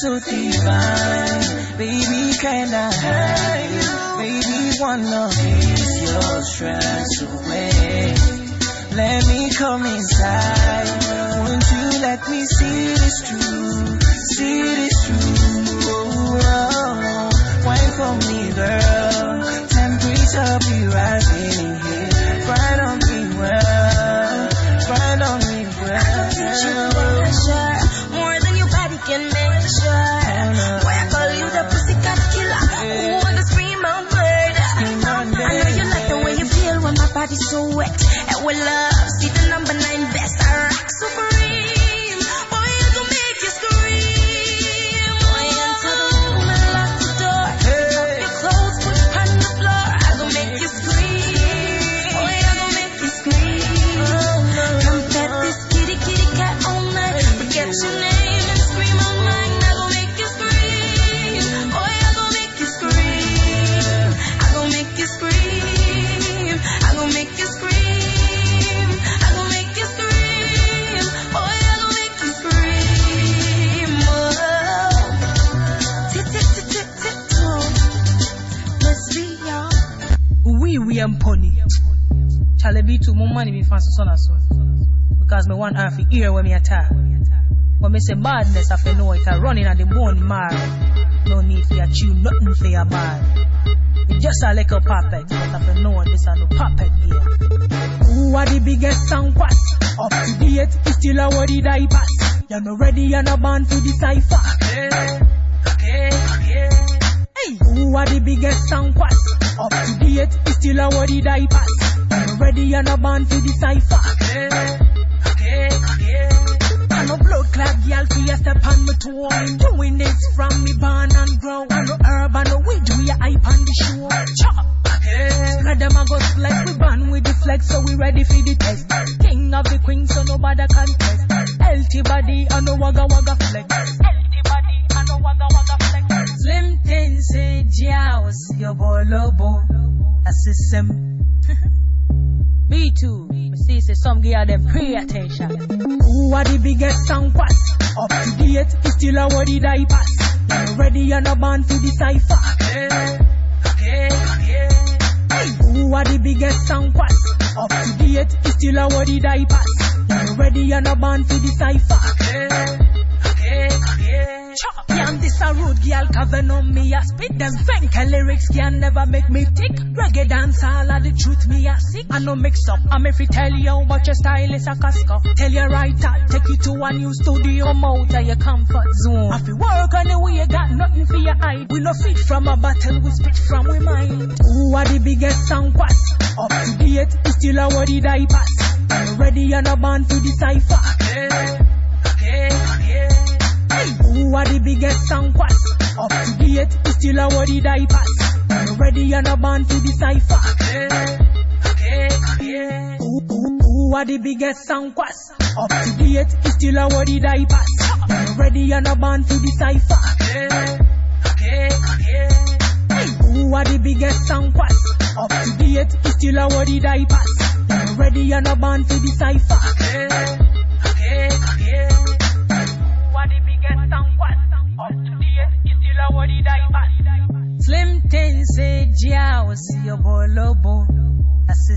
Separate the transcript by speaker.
Speaker 1: so divine. Baby, can I have you? Baby, love is your stress away. Let me come inside. Won't you let me see this true?
Speaker 2: So wet. And we love, see the number
Speaker 3: William Pony. Chale bitu mu money me fancy son as so. Because me one half ear when me attack. When me say madness I feel no it a running at the morning, marrow. No need for your chew nothing for your bad. It just a little puppet, but I feel no this a no puppet here. Who are the biggest sound pass? Up to date, it's still a wordy did pass? You're not ready, you're not bound to decipher. Okay, okay, okay. Hey, who are the biggest sound pass? 48, it's still a wordy diapers. Ready and a band for the cipher. Okay, okay, okay. I'm a blood clot girl for your step on my toe. Doing this from me barn and grow. I'm a herb and a weed we a hype on the show. Chop. Spread them a go flex, we burn with the flex, so we ready for the test. King of the queen, so nobody can test. Healthy body and a wagga wagga flex. Healthy body and a wagga wagga flex. Slim things, say, Jaws, your bolobo sim. Me too. See say some girl them pay attention. Who are the biggest and what? Up to date, you still a worry die pass. Ready, you're not born to decipher. Hey, who are the biggest and what? Up to date, you still a worry die pass. Ready, you're not born to decipher. Chop. Girl covering on me a spit them fenke lyrics can never make me tick. Reggae dance all of the truth me a sick. I no mix up. I'm if you tell you much your style is a casco. Tell you right out, take you to a new studio, I'm out of your comfort zone. If you work on the way, you got nothing for your hide. We no fit from a battle, we spit from we mind. Who are the biggest and what? Up to date, still a worry die pass. You're ready, you're not born to decipher. Hey, who are the biggest and what? Up to date, you still a worry die pass. You're ready, you're not born to decipher. Who, who, are the biggest and what? Up to date, you still a worry die pass. You're ready, you're not born to decipher. Hey, who are the biggest and what? Up to date, you still a worry die pass. Ready, you're not born to decipher. Who say, Jaws, your boy Lobo. That's